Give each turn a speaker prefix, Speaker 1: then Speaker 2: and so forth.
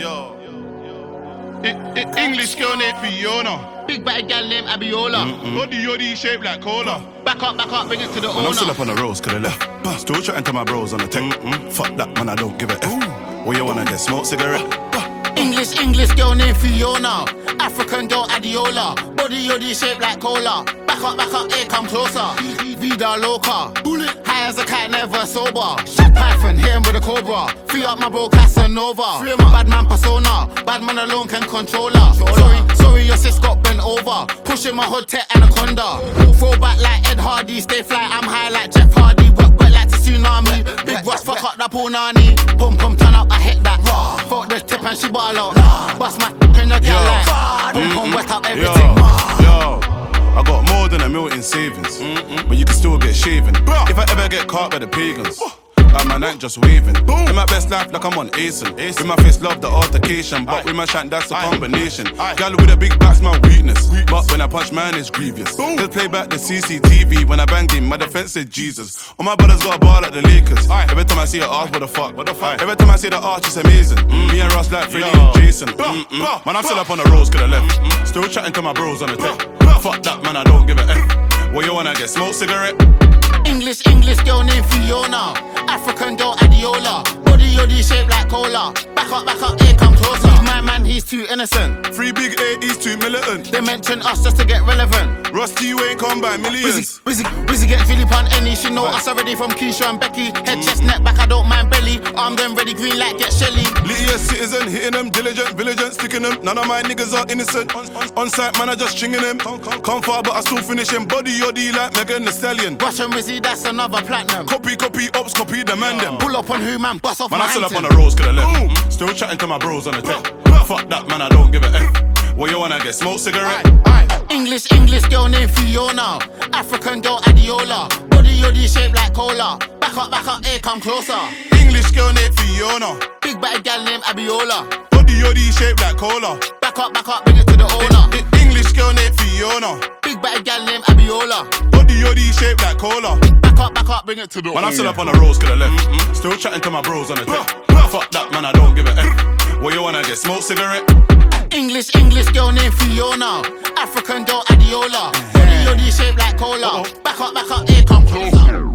Speaker 1: yo. I- I- English girl named Fiona.
Speaker 2: Big bad gal named Abiola.
Speaker 1: Body yoddy shaped like cola.
Speaker 2: Back up, back up, bring it to the
Speaker 3: Man, I'm still up on the roads, coulda left. Still chatting to my bros on the tech. Fuck that, man, I don't give a F. What you wanna get? Smoke cigarette?
Speaker 2: English, English girl named Fiona. African girl Adiola. Body yoddy shaped like cola. Back up, back up, here come closer. Vida loca. Bullet. High as a cat, never sober. Shit Python, hit him with a cobra. Free up my bro Casanova. Free my bad man persona. Bad man alone can control her. Sorry, sorry, your sis got bent over. Pushing my hood tech anaconda. Throw back like Ed Hardy. Stay fly, I'm high like Jeff Hardy. Work wet like the tsunami. Big Ross, fuck up that punani. Pum pum Fuck the tip and she ball out. Bust my in the gal like. Wet up
Speaker 3: Yo,
Speaker 2: everything.
Speaker 3: yo. I got more than a million in savings, but you can still get shaven. If I ever get caught by the pagans. Like my night just waving. In my best life, like I'm on Asen. With my face, love the altercation. But with my shank, that's a combination. Gal with a big back's my weakness. But when I punch man, it's grievous. Just play back the CCTV. When I banged him, my defense said Jesus. All my brothers got a ball like the Lakers. Every time I see her ask, what the fuck? What the fuck? Every time I see the arch, it's amazing. Mm. Me and Ross like Freddie and Jason. Mm-mm. Man, I'm still up on the roads, coulda left. Still chatting to my bros on the tech. Fuck that, man, I don't give a F. What you wanna get? Smoke cigarette?
Speaker 2: English, English girl named Fiona. African girl Adiola. Body yoddy shaped like cola. Back up, back up, here come closer. My man, he's too innocent.
Speaker 3: Three big A, he's too militant.
Speaker 2: They mention us just to get relevant.
Speaker 3: Rusty, you ain't come by millions.
Speaker 2: busy, busy get Philip on any. She know us already from Keisha and Becky. Head, chest, neck, back, I don't mind belly. Arm them ready, green light, get Shelly.
Speaker 3: Litty citizen, hitting them, diligent, vigilant, sticking them. None of my niggas are innocent. On, on, on site, man, I just stringing them. Come, come, come far, but I still finish him. Body yoddy like Megan Thee Stallion.
Speaker 2: Russian Rizzy, that's another platinum.
Speaker 3: Copy, copy, ops, copy, the man them.
Speaker 2: Pull up on who, man, bust off
Speaker 3: Man,
Speaker 2: my
Speaker 3: I'm still up on the roads, left. Still chatting to my bros on the tech. Fuck that, man, I don't give a F. What you wanna get? Smoke cigarette?
Speaker 2: English, English girl named Fiona. African girl Adiola. Body yoddy shaped like cola. Back up, back up, here come closer.
Speaker 3: English girl named Fiona.
Speaker 2: Big bad gal named Abiola.
Speaker 3: Body yoddy shaped like cola.
Speaker 2: Back up, back up, bring it to the owner.
Speaker 3: I- English girl named Fiona.
Speaker 2: Big bad gal named Abiola.
Speaker 3: Body yoddy shaped like cola.
Speaker 2: Back up, back up, bring it to the
Speaker 3: Man, I'm still up on the roads, coulda left. Still chatting to my bros on the tech. Fuck that, man, I don't give a F. What you wanna get? Smoke cigarette?
Speaker 2: English, English girl named Fiona. African girl Adiola. Body yoddy shaped like cola. Back up, back up, here come closer.